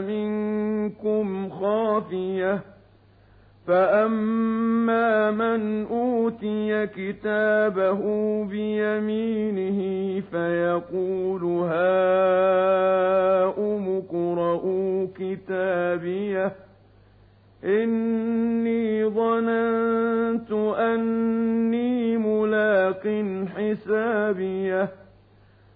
منكم خافيه فأما من أوتي كتابه بيمينه فيقول هاؤم اقرءوا كتابيه إني ظننت أني ملاق حسابيه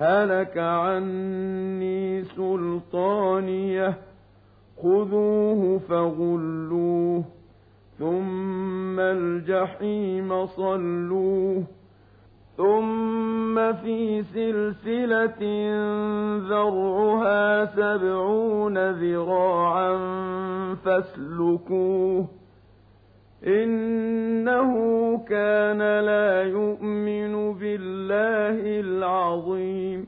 هلك عني سلطانيه؟ خذوه فغلوه ثم الجحيم صلوه ثم في سلسلة ذرعها سبعون ذراعا فاسلكوه إنه كان لا يؤمن بالله العظيم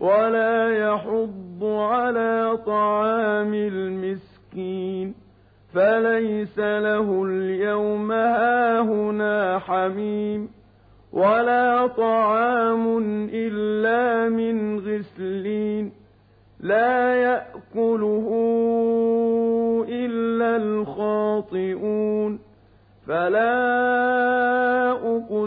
ولا يحض على طعام المسكين فليس له اليوم هاهنا حميم ولا طعام إلا من غسلين لا يأكله إلا الخاطئون فلا